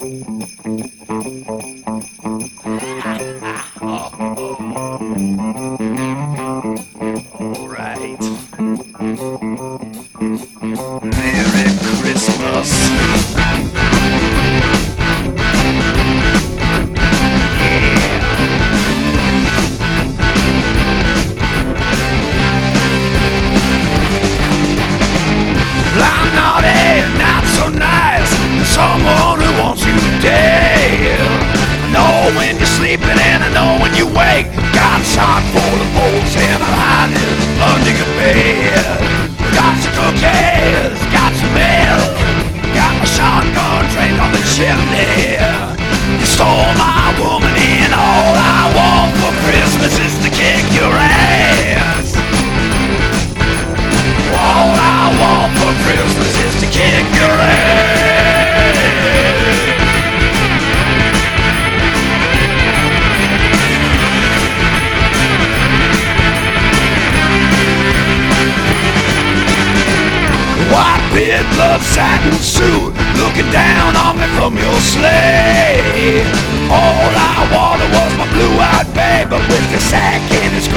All right. I'm shot full of holes and I'm hiding under your bed. Got your cookies. red love satin suit Looking down on me from your sleigh. All I wanted was my blue-eyed baby With the sack in his